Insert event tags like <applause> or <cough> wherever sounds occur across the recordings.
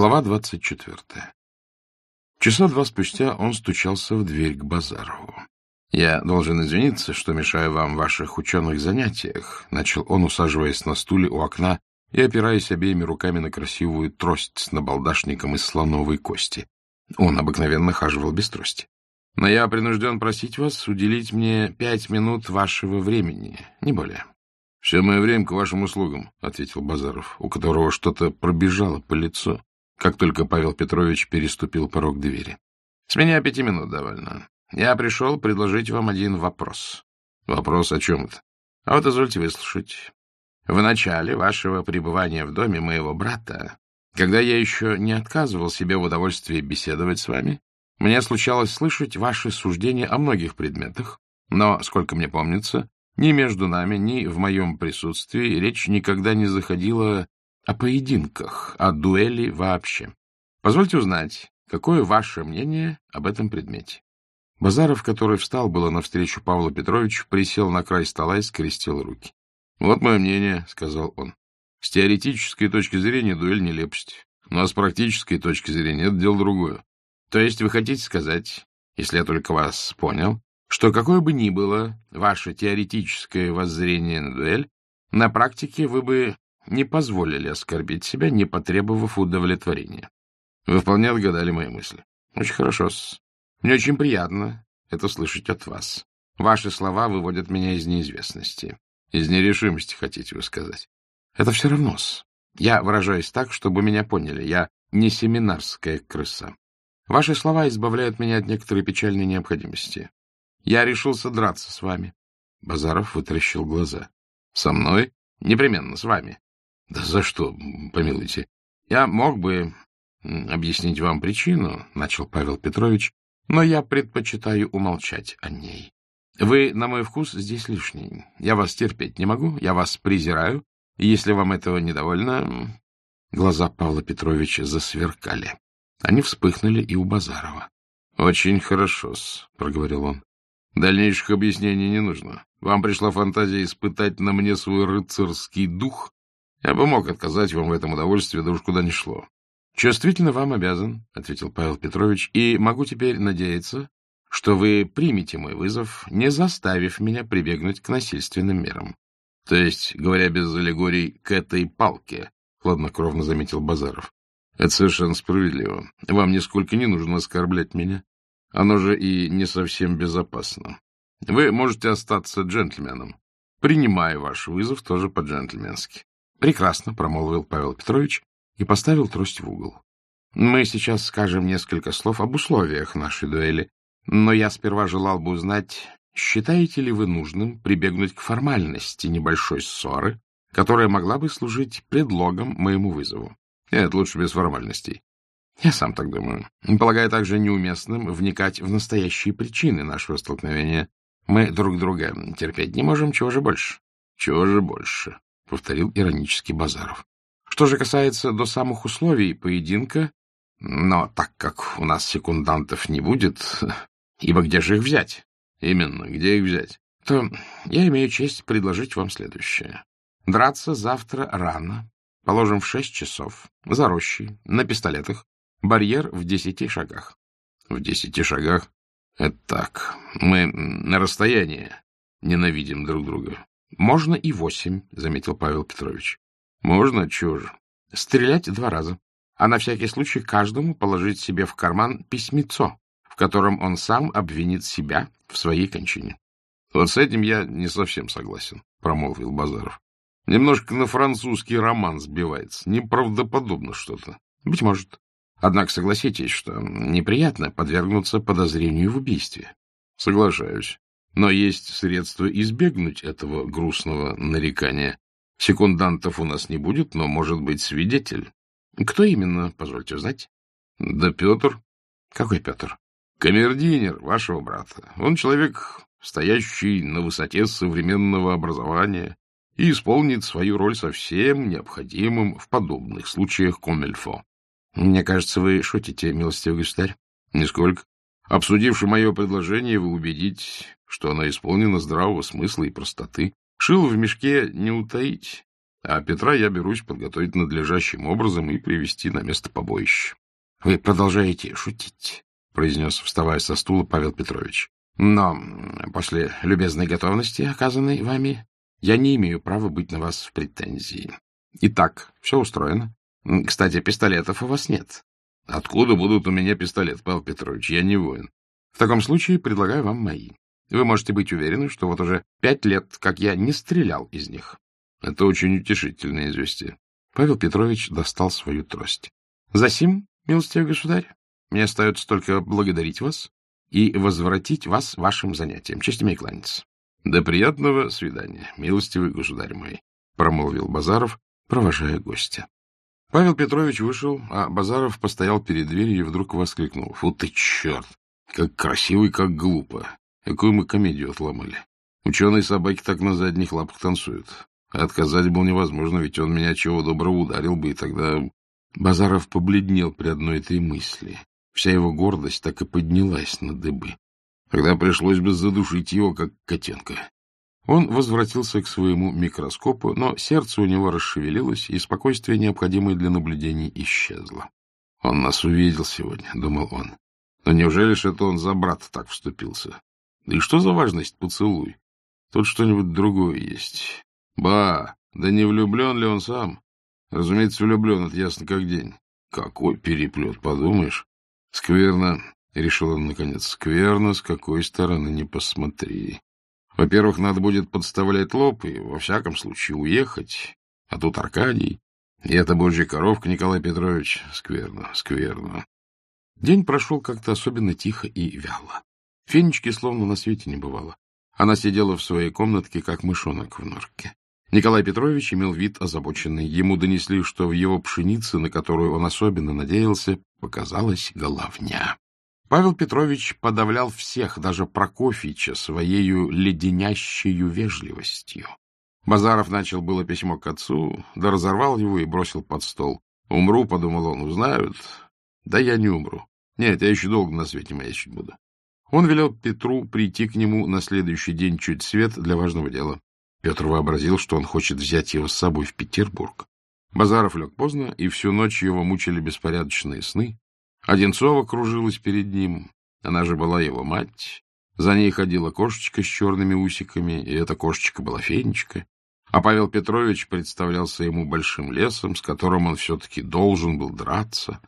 Глава двадцать четвертая. Часа два спустя он стучался в дверь к Базарову. — Я должен извиниться, что мешаю вам в ваших ученых занятиях, — начал он, усаживаясь на стуле у окна и опираясь обеими руками на красивую трость с набалдашником из слоновой кости. Он обыкновенно хаживал без трости. — Но я принужден просить вас уделить мне пять минут вашего времени, не более. — Все мое время к вашим услугам, — ответил Базаров, у которого что-то пробежало по лицу как только Павел Петрович переступил порог двери. — С меня пяти минут довольно. Я пришел предложить вам один вопрос. — Вопрос о чем это? — А вот извольте выслушать. В начале вашего пребывания в доме моего брата, когда я еще не отказывал себе в удовольствии беседовать с вами, мне случалось слышать ваши суждения о многих предметах, но, сколько мне помнится, ни между нами, ни в моем присутствии речь никогда не заходила о поединках, о дуэли вообще. Позвольте узнать, какое ваше мнение об этом предмете? Базаров, который встал было навстречу Павлу Петровичу, присел на край стола и скрестил руки. — Вот мое мнение, — сказал он. — С теоретической точки зрения дуэль нелепость, а с практической точки зрения это дело другое. То есть вы хотите сказать, если я только вас понял, что какое бы ни было ваше теоретическое воззрение на дуэль, на практике вы бы не позволили оскорбить себя, не потребовав удовлетворения. Вы вполне отгадали мои мысли. Очень хорошо -с. Мне очень приятно это слышать от вас. Ваши слова выводят меня из неизвестности. Из нерешимости, хотите вы сказать. Это все равно -с. Я выражаюсь так, чтобы меня поняли. Я не семинарская крыса. Ваши слова избавляют меня от некоторой печальной необходимости. Я решился драться с вами. Базаров вытаращил глаза. — Со мной? — Непременно, с вами. — Да за что, помилуйте? Я мог бы объяснить вам причину, — начал Павел Петрович, — но я предпочитаю умолчать о ней. Вы, на мой вкус, здесь лишний. Я вас терпеть не могу, я вас презираю, и если вам этого недовольно... Глаза Павла Петровича засверкали. Они вспыхнули и у Базарова. — Очень хорошо-с, — проговорил он. — Дальнейших объяснений не нужно. Вам пришла фантазия испытать на мне свой рыцарский дух, я бы мог отказать вам в этом удовольствии, да уж куда ни шло. — Чувствительно вам обязан, — ответил Павел Петрович, — и могу теперь надеяться, что вы примете мой вызов, не заставив меня прибегнуть к насильственным мерам. — То есть, говоря без аллегорий, к этой палке, — хладнокровно заметил Базаров. — Это совершенно справедливо. Вам нисколько не нужно оскорблять меня. Оно же и не совсем безопасно. Вы можете остаться джентльменом. Принимаю ваш вызов тоже по-джентльменски. — Прекрасно, — промолвил Павел Петрович и поставил трость в угол. — Мы сейчас скажем несколько слов об условиях нашей дуэли, но я сперва желал бы узнать, считаете ли вы нужным прибегнуть к формальности небольшой ссоры, которая могла бы служить предлогом моему вызову? Нет, лучше без формальностей. Я сам так думаю. Полагаю также неуместным вникать в настоящие причины нашего столкновения. Мы друг друга терпеть не можем, чего же больше? Чего же больше? — повторил иронический Базаров. — Что же касается до самых условий поединка, но так как у нас секундантов не будет, <laughs> ибо где же их взять? Именно, где их взять? То я имею честь предложить вам следующее. Драться завтра рано, положим в шесть часов, за рощей, на пистолетах, барьер в десяти шагах. В десяти шагах? Это так. Мы на расстоянии ненавидим друг друга. — Можно и восемь, — заметил Павел Петрович. — Можно? Же? — Стрелять два раза. А на всякий случай каждому положить себе в карман письмецо, в котором он сам обвинит себя в своей кончине. — Вот с этим я не совсем согласен, — промолвил Базаров. — Немножко на французский роман сбивается. Неправдоподобно что-то. — Быть может. Однако согласитесь, что неприятно подвергнуться подозрению в убийстве. — Соглашаюсь. Но есть средства избегнуть этого грустного нарекания. Секундантов у нас не будет, но может быть свидетель. Кто именно, позвольте узнать? Да Петр. Какой Петр? Камердинер вашего брата. Он человек, стоящий на высоте современного образования и исполнит свою роль со всем необходимым в подобных случаях комельфо. Мне кажется, вы шутите, милостивый государь. Нисколько. Обсудивши мое предложение, вы убедитесь, что оно исполнено здравого смысла и простоты. Шил в мешке не утаить. А Петра я берусь подготовить надлежащим образом и привести на место побоища. — Вы продолжаете шутить, — произнес, вставая со стула Павел Петрович. — Но после любезной готовности, оказанной вами, я не имею права быть на вас в претензии. Итак, все устроено. Кстати, пистолетов у вас нет. — Откуда будут у меня пистолеты, Павел Петрович? Я не воин. В таком случае предлагаю вам мои. Вы можете быть уверены, что вот уже пять лет, как я не стрелял из них. Это очень утешительное известие. Павел Петрович достал свою трость. — Засим, милостивый государь, мне остается только благодарить вас и возвратить вас вашим занятиям. Честь имей кланяться. — До приятного свидания, милостивый государь мой, — промолвил Базаров, провожая гостя. Павел Петрович вышел, а Базаров постоял перед дверью и вдруг воскликнул. — Фу ты, черт! Как красиво и как глупо! Какую мы комедию отломали! Ученые собаки так на задних лапах танцуют. Отказать было невозможно, ведь он меня чего доброго ударил бы, и тогда... Базаров побледнел при одной этой мысли. Вся его гордость так и поднялась на дыбы. Тогда пришлось бы задушить его, как котенка. Он возвратился к своему микроскопу, но сердце у него расшевелилось, и спокойствие, необходимое для наблюдений, исчезло. «Он нас увидел сегодня», — думал он. «Но неужели ж это он за брата так вступился? Да и что за важность поцелуй? Тут что-нибудь другое есть. Ба, да не влюблен ли он сам? Разумеется, влюблен, это ясно как день. Какой переплет, подумаешь? Скверно, — решил он наконец, — скверно, с какой стороны не посмотри. Во-первых, надо будет подставлять лоб и, во всяком случае, уехать. А тут Аркадий. И это божья коровка, Николай Петрович. Скверно, скверно. День прошел как-то особенно тихо и вяло. Фенечки словно на свете не бывало. Она сидела в своей комнатке, как мышонок в норке. Николай Петрович имел вид озабоченный. Ему донесли, что в его пшенице, на которую он особенно надеялся, показалась головня. Павел Петрович подавлял всех, даже Прокофьича, своею леденящей вежливостью. Базаров начал было письмо к отцу, да разорвал его и бросил под стол. «Умру», — подумал он, — «узнают». «Да я не умру. Нет, я еще долго на свете маячить буду». Он велел Петру прийти к нему на следующий день чуть свет для важного дела. Петр вообразил, что он хочет взять его с собой в Петербург. Базаров лег поздно, и всю ночь его мучили беспорядочные сны. Одинцова кружилась перед ним, она же была его мать. За ней ходила кошечка с черными усиками, и эта кошечка была фенечка. А Павел Петрович представлялся ему большим лесом, с которым он все-таки должен был драться.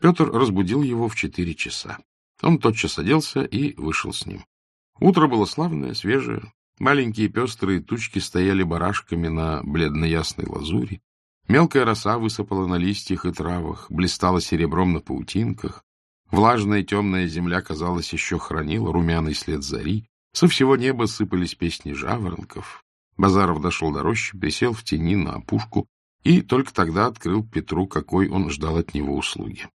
Петр разбудил его в четыре часа. Он тотчас оделся и вышел с ним. Утро было славное, свежее, Маленькие пестрые тучки стояли барашками на бледно-ясной лазури. Мелкая роса высыпала на листьях и травах, блистала серебром на паутинках. Влажная темная земля, казалось, еще хранила румяный след зари. Со всего неба сыпались песни жаворонков. Базаров дошел до рощи, присел в тени на опушку и только тогда открыл Петру, какой он ждал от него услуги.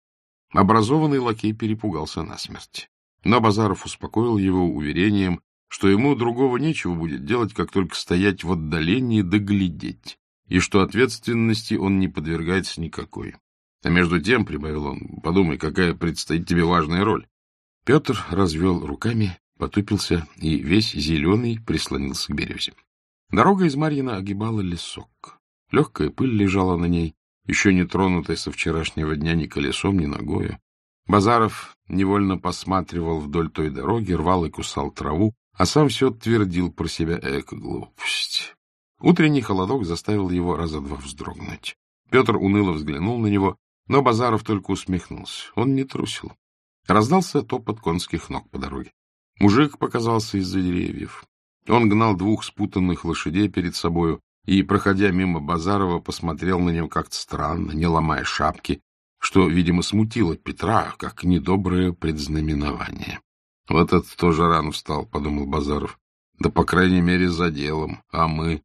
Образованный лакей перепугался насмерть. Но Базаров успокоил его уверением, что ему другого нечего будет делать, как только стоять в отдалении да глядеть, и что ответственности он не подвергается никакой. А между тем, — прибавил он, — подумай, какая предстоит тебе важная роль. Петр развел руками, потупился и весь зеленый прислонился к березе. Дорога из Марьина огибала лесок. Легкая пыль лежала на ней, еще не тронутая со вчерашнего дня ни колесом, ни ногою. Базаров невольно посматривал вдоль той дороги, рвал и кусал траву, а сам все твердил про себя эко-глупость. Утренний холодок заставил его раза два вздрогнуть. Петр уныло взглянул на него, но Базаров только усмехнулся. Он не трусил. Раздался топот конских ног по дороге. Мужик показался из-за деревьев. Он гнал двух спутанных лошадей перед собою и, проходя мимо Базарова, посмотрел на него как-то странно, не ломая шапки, что, видимо, смутило Петра, как недоброе предзнаменование. — Вот это тоже рано встал, — подумал Базаров. — Да, по крайней мере, за делом. А мы... —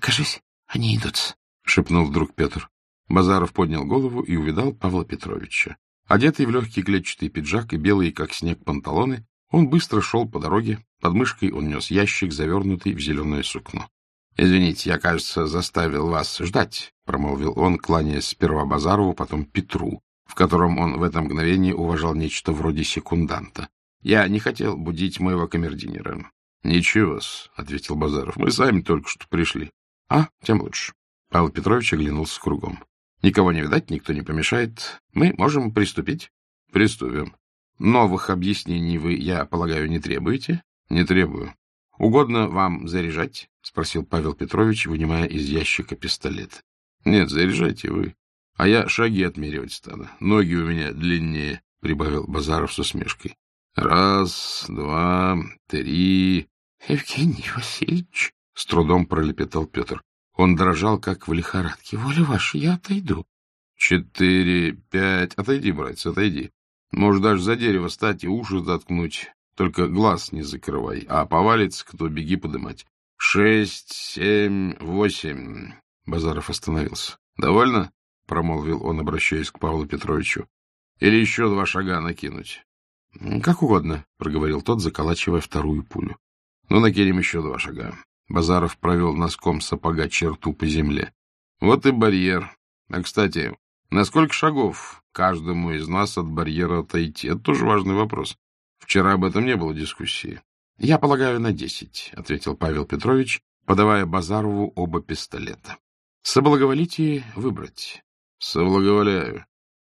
Кажись, они идут, — шепнул вдруг Петр. Базаров поднял голову и увидал Павла Петровича. Одетый в легкий клетчатый пиджак и белые, как снег, панталоны, он быстро шел по дороге. Под мышкой он нес ящик, завернутый в зеленое сукно. — Извините, я, кажется, заставил вас ждать, — промолвил он, кланяясь сперва Базарову, потом Петру, в котором он в это мгновение уважал нечто вроде секунданта. Я не хотел будить моего камердинера. — Ничего-с, — ответил Базаров. — Мы сами только что пришли. — А, тем лучше. Павел Петрович оглянулся кругом. — Никого не видать, никто не помешает. Мы можем приступить. — Приступим. Новых объяснений вы, я полагаю, не требуете? — Не требую. — Угодно вам заряжать? — спросил Павел Петрович, вынимая из ящика пистолет. — Нет, заряжайте вы. А я шаги отмеривать стану. Ноги у меня длиннее, — прибавил Базаров с усмешкой. — Раз, два, три... — Евгений Васильевич, — с трудом пролепетал Петр. Он дрожал, как в лихорадке. — Воля ваша, я отойду. — Четыре, пять... Отойди, братец, отойди. Может, даже за дерево стать и уши заткнуть. Только глаз не закрывай. А повалится, кто беги подымать. Шесть, семь, восемь. Базаров остановился. — Довольно? — промолвил он, обращаясь к Павлу Петровичу. — Или еще два шага накинуть? — Как угодно, — проговорил тот, заколачивая вторую пулю. — Ну, накинем еще два шага. Базаров провел носком сапога черту по земле. — Вот и барьер. А, кстати, на сколько шагов каждому из нас от барьера отойти? Это тоже важный вопрос. Вчера об этом не было дискуссии. — Я полагаю, на десять, — ответил Павел Петрович, подавая Базарову оба пистолета. — Соблаговолите выбрать. — Соблаговоляю.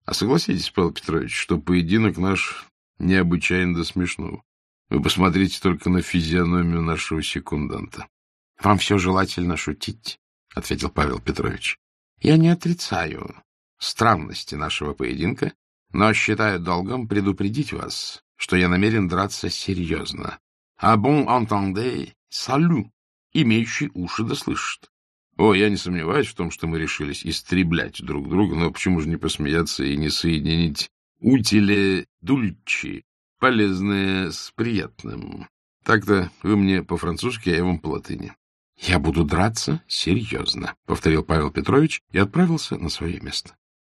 А согласитесь, Павел Петрович, что поединок наш необычайно до смешного. Вы посмотрите только на физиономию нашего секунданта. — Вам все желательно шутить, — ответил Павел Петрович. — Я не отрицаю странности нашего поединка, но считаю долгом предупредить вас, что я намерен драться серьезно. А bon entendez, салю, имеющий уши да слышит. О, я не сомневаюсь в том, что мы решились истреблять друг друга, но почему же не посмеяться и не соединить утиле дульчи, полезное с приятным? Так-то вы мне по-французски, а я вам по-латыни. — Я буду драться серьезно, — повторил Павел Петрович и отправился на свое место.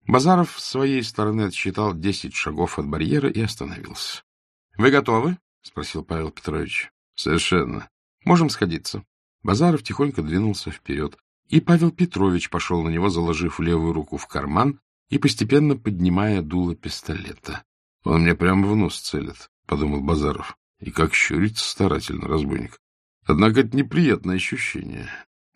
Базаров с своей стороны отсчитал десять шагов от барьера и остановился. — Вы готовы? — спросил Павел Петрович. — Совершенно. — Можем сходиться. Базаров тихонько двинулся вперед, и Павел Петрович пошел на него, заложив левую руку в карман и постепенно поднимая дуло пистолета. — Он мне прямо в нос целит, — подумал Базаров. И как щурится старательно разбойник. Однако это неприятное ощущение.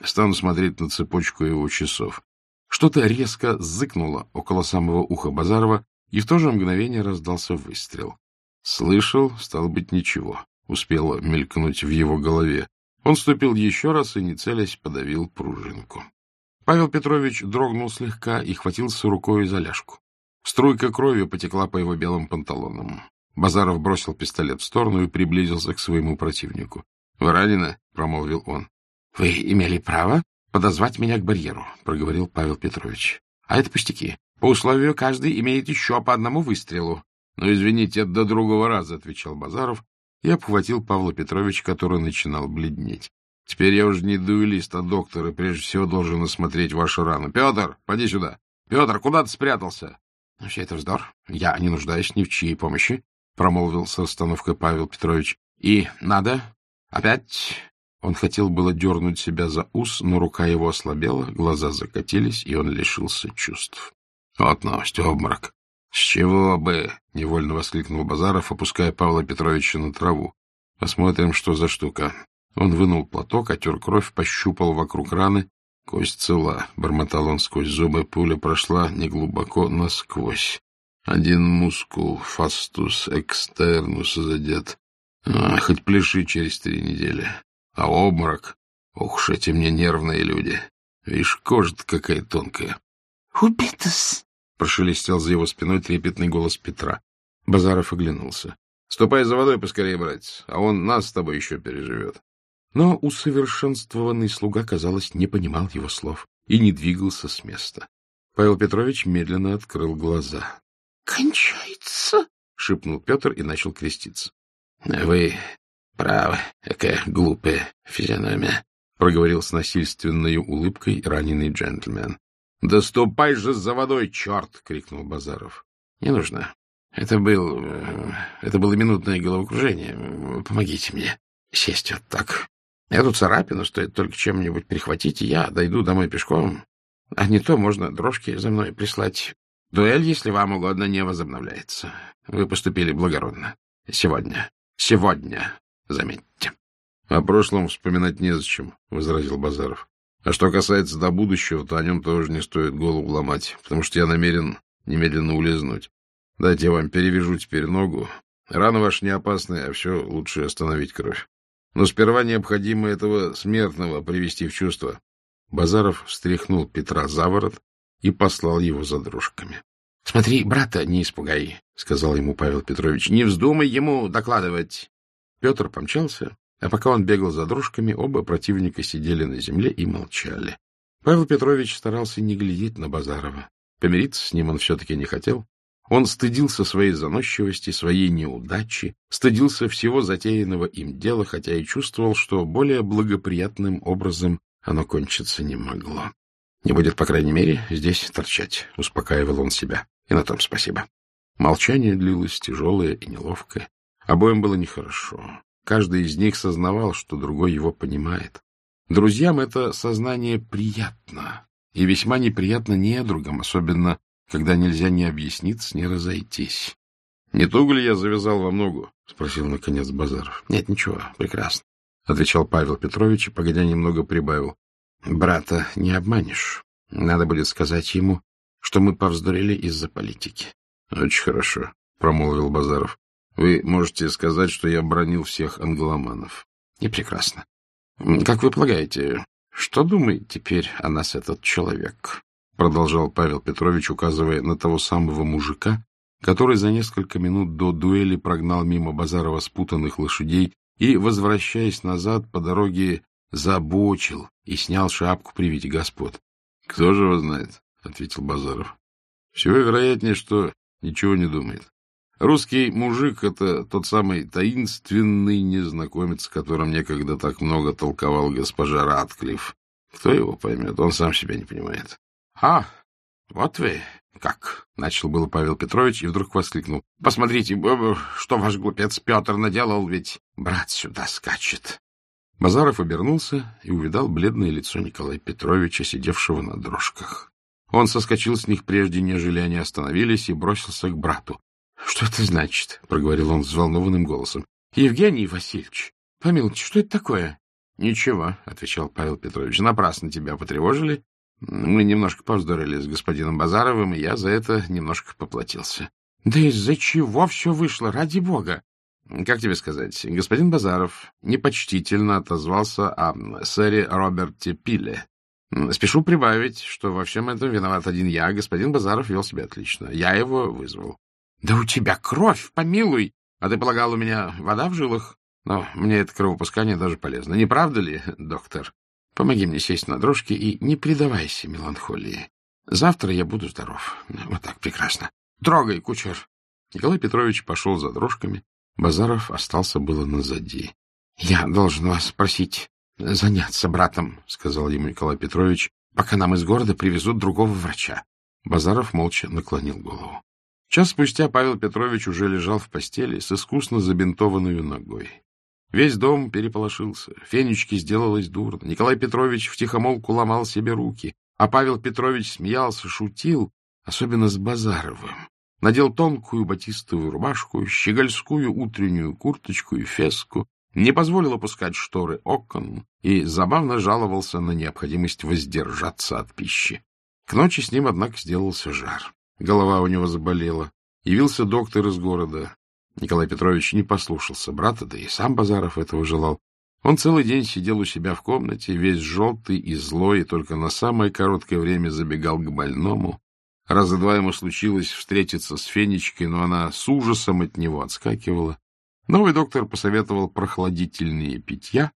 Стану смотреть на цепочку его часов. Что-то резко зыкнуло около самого уха Базарова, и в то же мгновение раздался выстрел. Слышал, стало быть, ничего. Успело мелькнуть в его голове. Он ступил еще раз и, не целясь, подавил пружинку. Павел Петрович дрогнул слегка и хватился рукой за ляжку. Струйка крови потекла по его белым панталонам. Базаров бросил пистолет в сторону и приблизился к своему противнику. — Вы ранены? — промолвил он. — Вы имели право подозвать меня к барьеру, — проговорил Павел Петрович. — А это пустяки. По условию каждый имеет еще по одному выстрелу. — Ну, извините, до другого раза, — отвечал Базаров и обхватил Павла Петровича, который начинал бледнеть. — Теперь я уже не дуэлист, а доктор, и прежде всего должен осмотреть вашу рану. — Петр, поди сюда. — Петр, куда ты спрятался? — Ну, все это вздор. Я не нуждаюсь ни в чьей помощи, — промолвил с расстановкой Павел Петрович. — И надо опять он хотел было дернуть себя за ус, но рука его ослабела, глаза закатились, и он лишился чувств. — Вот новость, обморок. — С чего бы? — невольно воскликнул Базаров, опуская Павла Петровича на траву. — Посмотрим, что за штука. Он вынул платок, отер кровь, пощупал вокруг раны. Кость цела, — бормотал он сквозь зубы, пуля прошла неглубоко насквозь. Один мускул, фастус экстернус задет. А, хоть пляши через три недели. А обморок? Ох уж эти мне нервные люди. Видишь, кожа-то какая тонкая. — Убитос! — прошелестел за его спиной трепетный голос Петра. Базаров оглянулся. — Ступай за водой поскорее, братец, а он нас с тобой еще переживет. Но усовершенствованный слуга, казалось, не понимал его слов и не двигался с места. Павел Петрович медленно открыл глаза. — Кончается! — шепнул Петр и начал креститься. — Вы Право, какая глупая физиономия, — проговорил с насильственной улыбкой раненый джентльмен. — Да ступай же за водой, черт! — крикнул Базаров. — Не нужно. Это был... Это было минутное головокружение. Помогите мне сесть вот так. Эту царапину стоит только чем-нибудь прихватить, и я дойду домой пешком. А не то можно дрожки за мной прислать. Дуэль, если вам угодно, не возобновляется. Вы поступили благородно. Сегодня. Сегодня заметьте. — О прошлом вспоминать незачем, — возразил Базаров. — А что касается до будущего, то о нем тоже не стоит голову ломать, потому что я намерен немедленно улизнуть. Дайте я вам перевяжу теперь ногу. Рана ваша не опасная, а все лучше остановить кровь. Но сперва необходимо этого смертного привести в чувство. Базаров встряхнул Петра за ворот и послал его за дружками. — Смотри, брата не испугай, — сказал ему Павел Петрович. — Не вздумай ему докладывать. Петр помчался, а пока он бегал за дружками, оба противника сидели на земле и молчали. Павел Петрович старался не глядеть на Базарова. Помириться с ним он все-таки не хотел. Он стыдился своей заносчивости, своей неудачи, стыдился всего затеянного им дела, хотя и чувствовал, что более благоприятным образом оно кончиться не могло. Не будет, по крайней мере, здесь торчать, — успокаивал он себя. И на том спасибо. Молчание длилось тяжелое и неловкое. Обоим было нехорошо. Каждый из них сознавал, что другой его понимает. Друзьям это сознание приятно, и весьма неприятно недругам, особенно когда нельзя ни объясниться, ни разойтись. — Не туго ли я завязал во ногу? — спросил, наконец, Базаров. — Нет, ничего, прекрасно, — отвечал Павел Петрович и, погодя немного, прибавил. — Брата не обманешь. Надо будет сказать ему, что мы повздорили из-за политики. — Очень хорошо, — промолвил Базаров. — Вы можете сказать, что я бронил всех англоманов. — И прекрасно. Как вы полагаете, что думает теперь о нас этот человек? продолжал Павел Петрович, указывая на того самого мужика, который за несколько минут до дуэли прогнал мимо Базарова спутанных лошадей и, возвращаясь назад по дороге, забочил и снял шапку при виде господ. — Кто же его знает? — ответил Базаров. — Всего вероятнее, что ничего не думает. Русский мужик — это тот самый таинственный незнакомец, о котором некогда так много толковал госпожа Ратклифф. Кто его поймет? Он сам себя не понимает. — А, вот вы как! — начал было Павел Петрович и вдруг воскликнул. — Посмотрите, что ваш глупец Петр наделал, ведь брат сюда скачет. Базаров обернулся и увидал бледное лицо Николая Петровича, сидевшего на дрожках. Он соскочил с них прежде, нежели они остановились, и бросился к брату. — Что это значит? — проговорил он взволнованным голосом. — Евгений Васильевич, помилуйте, что это такое? — Ничего, — отвечал Павел Петрович, — напрасно тебя потревожили. Мы немножко повздорили с господином Базаровым, и я за это немножко поплатился. — Да из-за чего все вышло, ради бога? Как тебе сказать, господин Базаров непочтительно отозвался о сэре Роберте Пиле. Спешу прибавить, что во всем этом виноват один я. Господин Базаров вел себя отлично. Я его вызвал. — Да у тебя кровь, помилуй! А ты полагал, у меня вода в жилах? Но мне это кровопускание даже полезно. Не правда ли, доктор? Помоги мне сесть на дрожки и не предавайся меланхолии. Завтра я буду здоров. Вот так, прекрасно. Трогай, кучер. Николай Петрович пошел за дрожками. Базаров остался было назади. — Я должен вас спросить заняться братом, — сказал ему Николай Петрович, — пока нам из города привезут другого врача. Базаров молча наклонил голову. Час спустя Павел Петрович уже лежал в постели с искусно забинтованной ногой. Весь дом переполошился. Фенечке сделалось дурно. Николай Петрович втихомолку ломал себе руки, а Павел Петрович смеялся, шутил, особенно с Базаровым. Надел тонкую батистовую рубашку, щегольскую утреннюю курточку и феску, не позволил опускать шторы окон и забавно жаловался на необходимость воздержаться от пищи. К ночи с ним, однако, сделался жар. Голова у него заболела. Явился доктор из города. Николай Петрович не послушался брата, да и сам Базаров этого желал. Он целый день сидел у себя в комнате, весь желтый и злой, и только на самое короткое время забегал к больному. Раза два ему случилось встретиться с Фенечкой, но она с ужасом от него отскакивала. Новый доктор посоветовал прохладительные питья,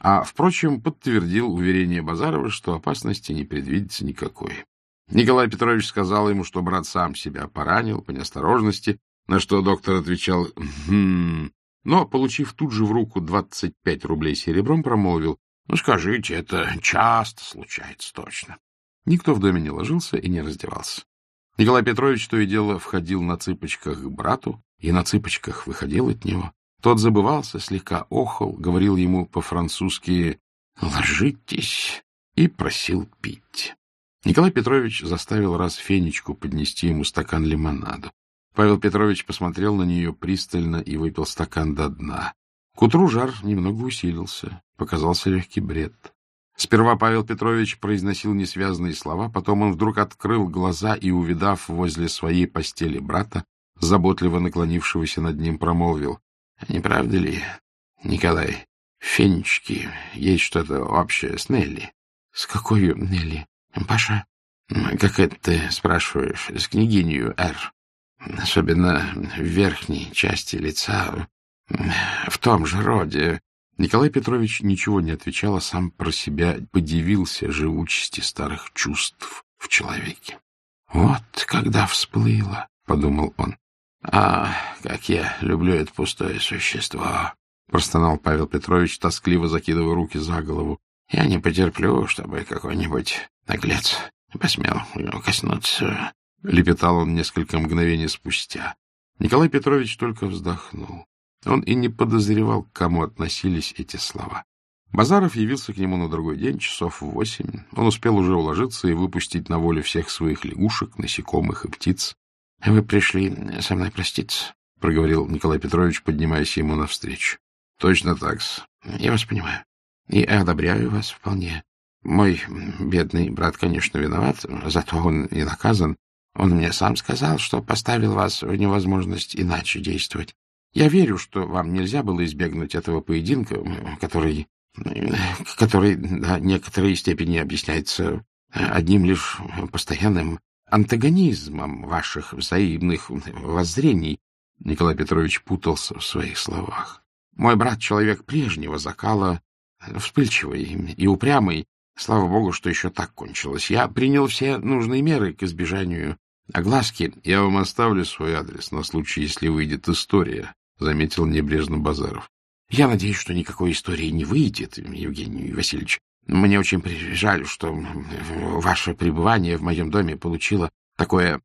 а, впрочем, подтвердил уверение Базарова, что опасности не предвидится никакой. Николай Петрович сказал ему, что брат сам себя поранил по неосторожности, на что доктор отвечал «Хм...» Но, получив тут же в руку двадцать пять рублей серебром, промолвил «Ну, скажите, это часто случается точно». Никто в доме не ложился и не раздевался. Николай Петрович то и дело входил на цыпочках к брату и на цыпочках выходил от него. Тот забывался, слегка охал, говорил ему по-французски «ложитесь» и просил пить. Николай Петрович заставил раз Фенечку поднести ему стакан лимонаду. Павел Петрович посмотрел на нее пристально и выпил стакан до дна. К утру жар немного усилился, показался легкий бред. Сперва Павел Петрович произносил несвязные слова, потом он вдруг открыл глаза и, увидав возле своей постели брата, заботливо наклонившегося над ним, промолвил. — Не правда ли, Николай, Фенечки, есть что-то общее с Нелли? — С какой Нелли? — Паша. — Как это ты спрашиваешь? С княгинью Р. Особенно в верхней части лица, в том же роде. Николай Петрович ничего не отвечал, а сам про себя подивился живучести старых чувств в человеке. — Вот когда всплыло, — подумал он. — А, как я люблю это пустое существо! — простонал Павел Петрович, тоскливо закидывая руки за голову. — Я не потерплю, чтобы какой-нибудь наглец посмел коснуться. Лепетал он несколько мгновений спустя. Николай Петрович только вздохнул. Он и не подозревал, к кому относились эти слова. Базаров явился к нему на другой день, часов в восемь. Он успел уже уложиться и выпустить на волю всех своих лягушек, насекомых и птиц. — Вы пришли со мной проститься? — проговорил Николай Петрович, поднимаясь ему навстречу. — Точно так -с. Я вас понимаю. И одобряю вас вполне. Мой бедный брат, конечно, виноват, зато он и наказан. Он мне сам сказал, что поставил вас в невозможность иначе действовать. Я верю, что вам нельзя было избегнуть этого поединка, который, который до некоторой степени объясняется одним лишь постоянным антагонизмом ваших взаимных воззрений. Николай Петрович путался в своих словах. Мой брат — человек прежнего закала, вспыльчивый и упрямый. Слава богу, что еще так кончилось. Я принял все нужные меры к избежанию огласки. Я вам оставлю свой адрес на случай, если выйдет история, — заметил небрежно Базаров. — Я надеюсь, что никакой истории не выйдет, Евгений Васильевич. Мне очень жаль, что ваше пребывание в моем доме получило такое,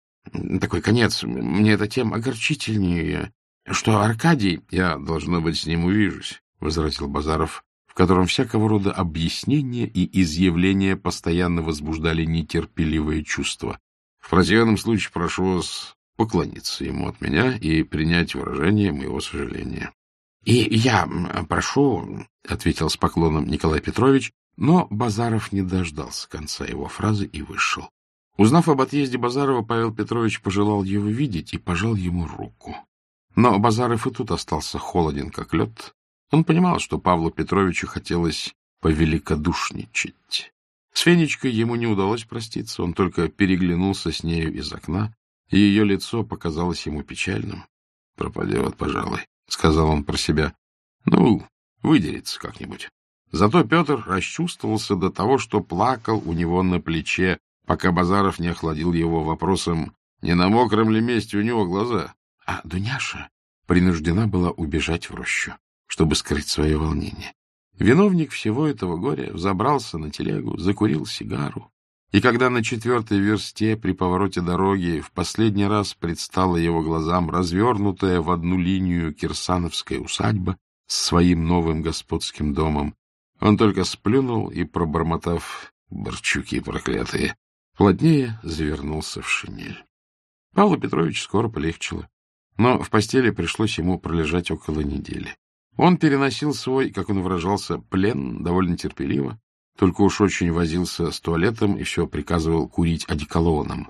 такой конец. Мне это тем огорчительнее, что Аркадий... — Я, должно быть, с ним увижусь, — возразил Базаров, в котором всякого рода объяснения и изъявления постоянно возбуждали нетерпеливые чувства. В противном случае прошу вас поклониться ему от меня и принять выражение моего сожаления. — И я прошу, — ответил с поклоном Николай Петрович, но Базаров не дождался конца его фразы и вышел. Узнав об отъезде Базарова, Павел Петрович пожелал его видеть и пожал ему руку. Но Базаров и тут остался холоден, как лед. Он понимал, что Павлу Петровичу хотелось повеликодушничать. С Фенечкой ему не удалось проститься, он только переглянулся с нею из окна и ее лицо показалось ему печальным. — Пропадет, пожалуй, — сказал он про себя. — Ну, выдерется как-нибудь. Зато Петр расчувствовался до того, что плакал у него на плече, пока Базаров не охладил его вопросом, не на мокром ли месте у него глаза. А Дуняша принуждена была убежать в рощу, чтобы скрыть свое волнение. Виновник всего этого горя взобрался на телегу, закурил сигару, и когда на четвертой версте при повороте дороги в последний раз предстала его глазам развернутая в одну линию кирсановская усадьба с своим новым господским домом, он только сплюнул и, пробормотав «борчуки проклятые», плотнее завернулся в шинель. Павлу Петрович скоро полегчало, но в постели пришлось ему пролежать около недели. Он переносил свой, как он выражался, плен довольно терпеливо, только уж очень возился с туалетом и все приказывал курить одеколоном.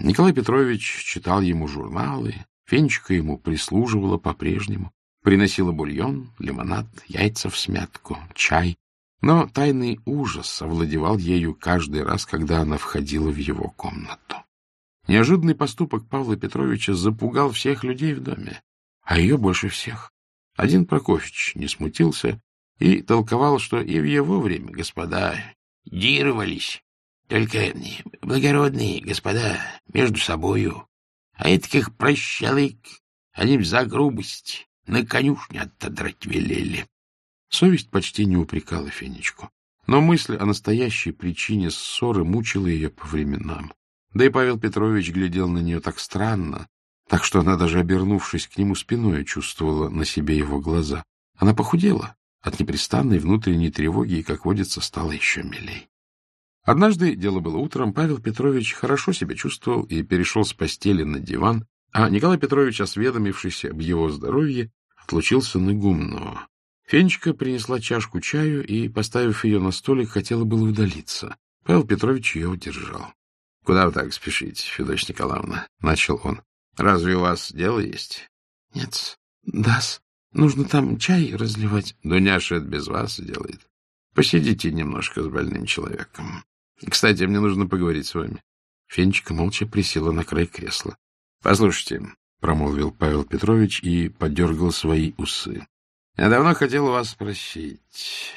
Николай Петрович читал ему журналы, Фенечка ему прислуживала по-прежнему, приносила бульон, лимонад, яйца в смятку, чай. Но тайный ужас овладевал ею каждый раз, когда она входила в его комнату. Неожиданный поступок Павла Петровича запугал всех людей в доме, а ее больше всех. Один Прокофьевич не смутился и толковал, что и в его время господа дировались, только благородные господа между собою, а этих прощалык они за грубость на конюшне отодрать велели. Совесть почти не упрекала Фенечку, но мысль о настоящей причине ссоры мучила ее по временам. Да и Павел Петрович глядел на нее так странно, так что она, даже обернувшись к нему спиной, чувствовала на себе его глаза. Она похудела, от непрестанной внутренней тревоги как водится, стало еще милей. Однажды, дело было утром, Павел Петрович хорошо себя чувствовал и перешел с постели на диван, а Николай Петрович, осведомившийся об его здоровье, отлучился на гумного. Фенечка принесла чашку чаю и, поставив ее на столик, хотела было удалиться. Павел Петрович ее удержал. — Куда вы так спешите, Федосия Николаевна? — начал он. — Разве у вас дело есть? — Нет, да-с. Нужно там чай разливать. — Дуняша это без вас делает. Посидите немножко с больным человеком. Кстати, мне нужно поговорить с вами. Фенечка молча присела на край кресла. — Послушайте, — промолвил Павел Петрович и подергал свои усы. — Я давно хотел вас спросить.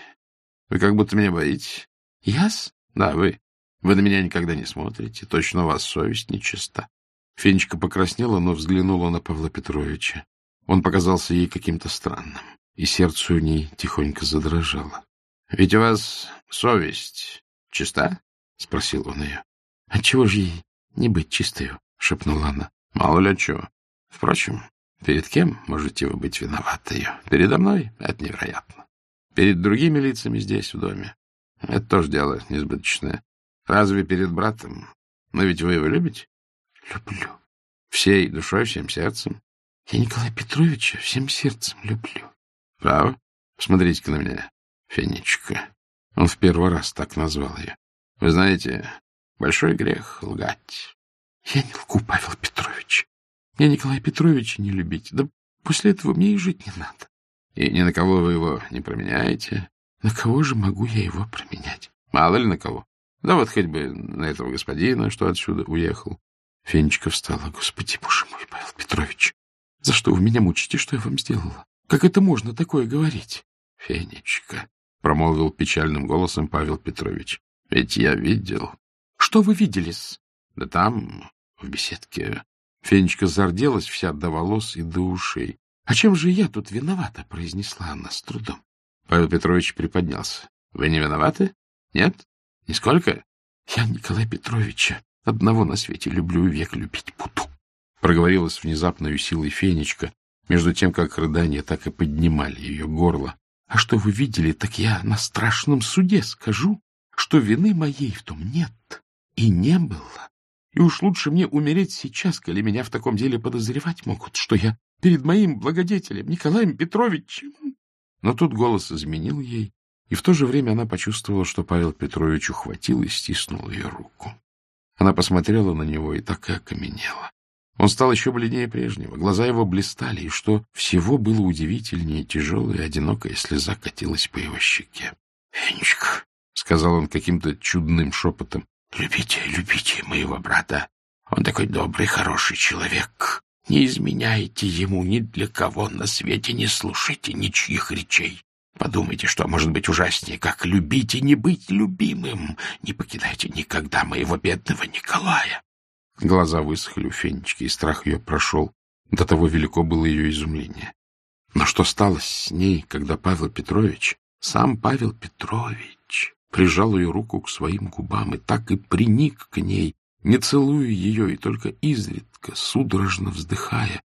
Вы как будто меня боитесь. — Яс? — Да, вы. Вы на меня никогда не смотрите. Точно у вас совесть нечиста. Фенечка покраснела, но взглянула на Павла Петровича. Он показался ей каким-то странным, и сердце у ней тихонько задрожало. — Ведь у вас совесть чиста? — спросил он ее. — Отчего же ей не быть чистою? — шепнула она. — Мало ли чего. Впрочем, перед кем можете вы быть виноваты? Передо мной? Это невероятно. Перед другими лицами здесь, в доме? Это тоже дело несбыточное. Разве перед братом? Но ведь вы его любите? Люблю. Всей душой, всем сердцем? Я Николая Петровича всем сердцем люблю. Право? Посмотрите-ка на меня, Фенечка. Он в первый раз так назвал ее. Вы знаете, большой грех лгать. Я не лгу, Павел Петрович. Мне Николая Петровича не любить. Да после этого мне и жить не надо. И ни на кого вы его не променяете? На кого же могу я его променять? Мало ли на кого. Да вот хоть бы на этого господина, что отсюда уехал. Фенечка встала. Господи, боже мой, Павел Петрович, за что вы меня мучите, что я вам сделала? Как это можно такое говорить? Фенечка, — промолвил печальным голосом Павел Петрович, — ведь я видел. Что вы видели-с? Да там, в беседке, Фенечка зарделась вся до волос и до ушей. — А чем же я тут виновата? — произнесла она с трудом. Павел Петрович приподнялся. — Вы не виноваты? Нет? Нисколько? — Я Николая Петровича одного на свете люблю и век любить буду. Проговорилась с внезапной силой Фенечка, между тем, как рыдания так и поднимали ее горло. — А что вы видели, так я на страшном суде скажу, что вины моей в том нет и не было. И уж лучше мне умереть сейчас, коли меня в таком деле подозревать могут, что я перед моим благодетелем Николаем Петровичем. Но тут голос изменил ей, и в то же время она почувствовала, что Павел Петрович ухватил и стиснул ее руку. Она посмотрела на него и так и окаменела. Он стал еще бледнее прежнего, глаза его блистали, и что всего было удивительнее, тяжелая одинокая слеза катилась по его щеке. — Фенечка, — сказал он каким-то чудным шепотом, Любите, любите моего брата. Он такой добрый, хороший человек. Не изменяйте ему ни для кого на свете, не слушайте ничьих речей. Подумайте, что может быть ужаснее, как любить и не быть любимым. Не покидайте никогда моего бедного Николая. Глаза высохли у Фенечки, и страх ее прошел. До того велико было ее изумление. Но что стало с ней, когда Павел Петрович, сам Павел Петрович, прижал ее руку к своим губам и так и приник к ней, не целуя ее и только изредка, судорожно вздыхая.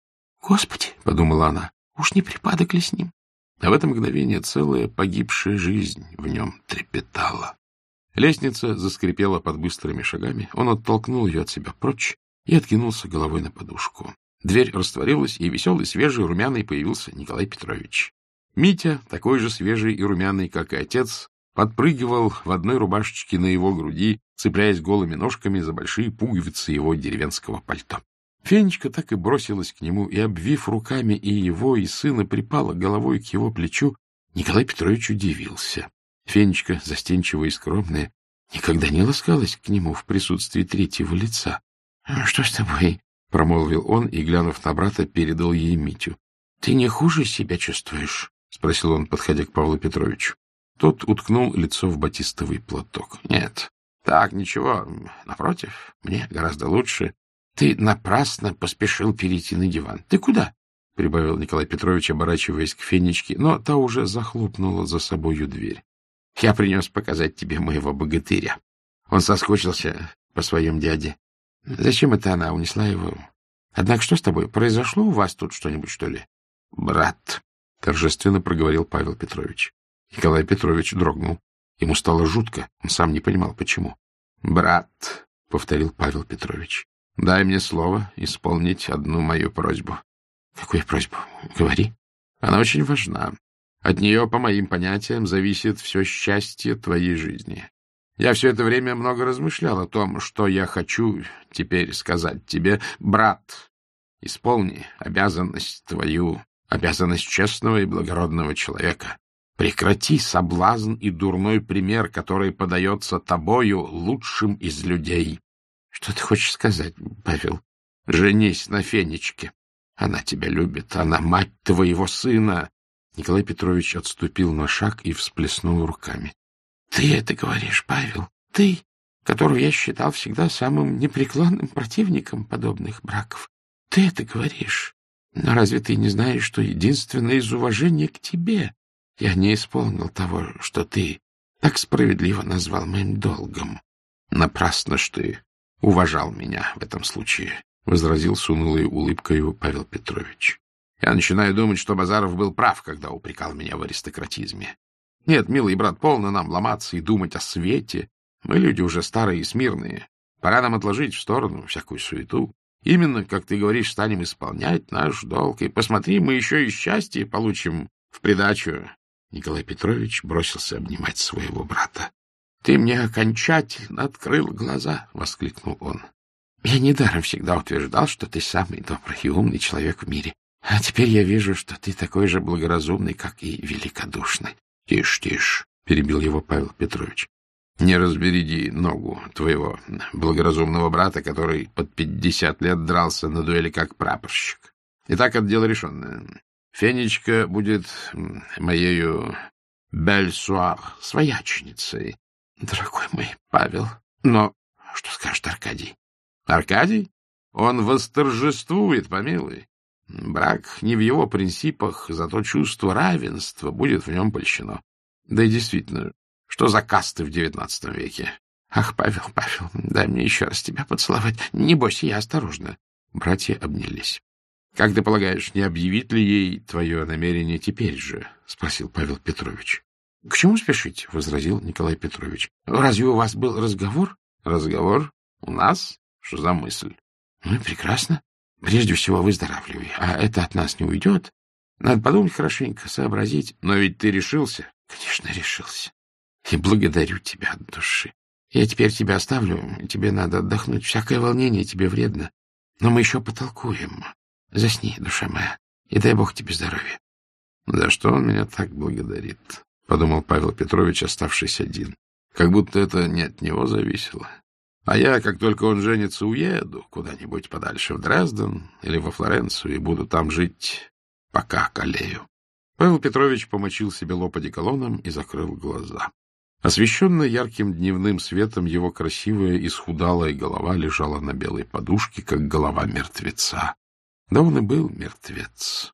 «Господи!» — подумала она. «Уж не припадок ли с ним?» А в это мгновение целая погибшая жизнь в нем трепетала. Лестница заскрипела под быстрыми шагами, он оттолкнул ее от себя прочь и откинулся головой на подушку. Дверь растворилась, и веселый, свежий, румяный появился Николай Петрович. Митя, такой же свежий и румяный, как и отец, подпрыгивал в одной рубашечке на его груди, цепляясь голыми ножками за большие пуговицы его деревенского пальто. Фенечка так и бросилась к нему, и, обвив руками и его, и сына, припала головой к его плечу. Николай Петрович удивился. Фенечка, застенчивая и скромная, никогда не ласкалась к нему в присутствии третьего лица. «А — Что с тобой? — промолвил он и, глянув на брата, передал ей Митю. — Ты не хуже себя чувствуешь? — спросил он, подходя к Павлу Петровичу. Тот уткнул лицо в батистовый платок. — Нет, так, ничего. Напротив, мне гораздо лучше. — Ты напрасно поспешил перейти на диван. Ты куда? — прибавил Николай Петрович, оборачиваясь к Фенечке, но та уже захлопнула за собою дверь. — Я принес показать тебе моего богатыря. Он соскучился по своем дяде. Зачем это она унесла его? Однако что с тобой? Произошло у вас тут что-нибудь, что ли? — Брат, — торжественно проговорил Павел Петрович. Николай Петрович дрогнул. Ему стало жутко, он сам не понимал, почему. — Брат, — повторил Павел Петрович, — дай мне слово исполнить одну мою просьбу. — Какую просьбу? Говори. Она очень важна. От нее, по моим понятиям, зависит все счастье твоей жизни. Я все это время много размышлял о том, что я хочу теперь сказать тебе. Брат, исполни обязанность твою, обязанность честного и благородного человека. Прекрати соблазн и дурной пример, который подается тобою, лучшим из людей. Что ты хочешь сказать, Павел? Женись на Фенечке. Она тебя любит, она мать твоего сына. Николай Петрович отступил на шаг и всплеснул руками. — Ты это говоришь, Павел? Ты, которого я считал всегда самым непреклонным противником подобных браков. Ты это говоришь. Но разве ты не знаешь, что единственное из уважения к тебе я не исполнил того, что ты так справедливо назвал моим долгом? Напрасно ж ты уважал меня в этом случае, — возразил с унылой улыбкой Павел Петрович. Я начинаю думать, что Базаров был прав, когда упрекал меня в аристократизме. Нет, милый брат, полно нам ломаться и думать о свете. Мы люди уже старые и смирные. Пора нам отложить в сторону всякую суету. Именно, как ты говоришь, станем исполнять наш долг. И посмотри, мы еще и счастье получим в придачу. Николай Петрович бросился обнимать своего брата. — Ты мне окончательно открыл глаза! — воскликнул он. — Я недаром всегда утверждал, что ты самый добрый и умный человек в мире. А теперь я вижу, что ты такой же благоразумный, как и великодушный. — Тише, тише, — перебил его Павел Петрович. — Не разбереди ногу твоего благоразумного брата, который под пятьдесят лет дрался на дуэли как прапорщик. Итак, это дело решенное. Фенечка будет моею бельсуар, свояченицей. Дорогой мой Павел, но что скажет Аркадий? Аркадий? Он восторжествует, помилуй. Брак не в его принципах, зато чувство равенства будет в нем польщено. Да и действительно, что за касты в девятнадцатом веке? Ах, Павел, Павел, дай мне еще раз тебя поцеловать. Не бойся, я осторожно. Братья обнялись. — Как ты полагаешь, не объявит ли ей твое намерение теперь же? — спросил Павел Петрович. — К чему спешить? — возразил Николай Петрович. — Разве у вас был разговор? — Разговор? У нас? Что за мысль? — Ну и прекрасно. Прежде всего выздоравливай, а это от нас не уйдет. Надо подумать хорошенько, сообразить. Но ведь ты решился? Конечно, решился. И благодарю тебя от души. Я теперь тебя оставлю, тебе надо отдохнуть. Всякое волнение тебе вредно. Но мы еще потолкуем. Засни, душа моя, и дай Бог тебе здоровья. — За что он меня так благодарит? — подумал Павел Петрович, оставшись один. Как будто это не от него зависело. А я, как только он женится, уеду куда-нибудь подальше, в Дрезден или во Флоренцию, и буду там жить, пока колею. Павел Петрович помочил себе лоб одеколоном и закрыл глаза. Освещенная ярким дневным светом, его красивая исхудалая голова лежала на белой подушке, как голова мертвеца. Да он и был мертвец.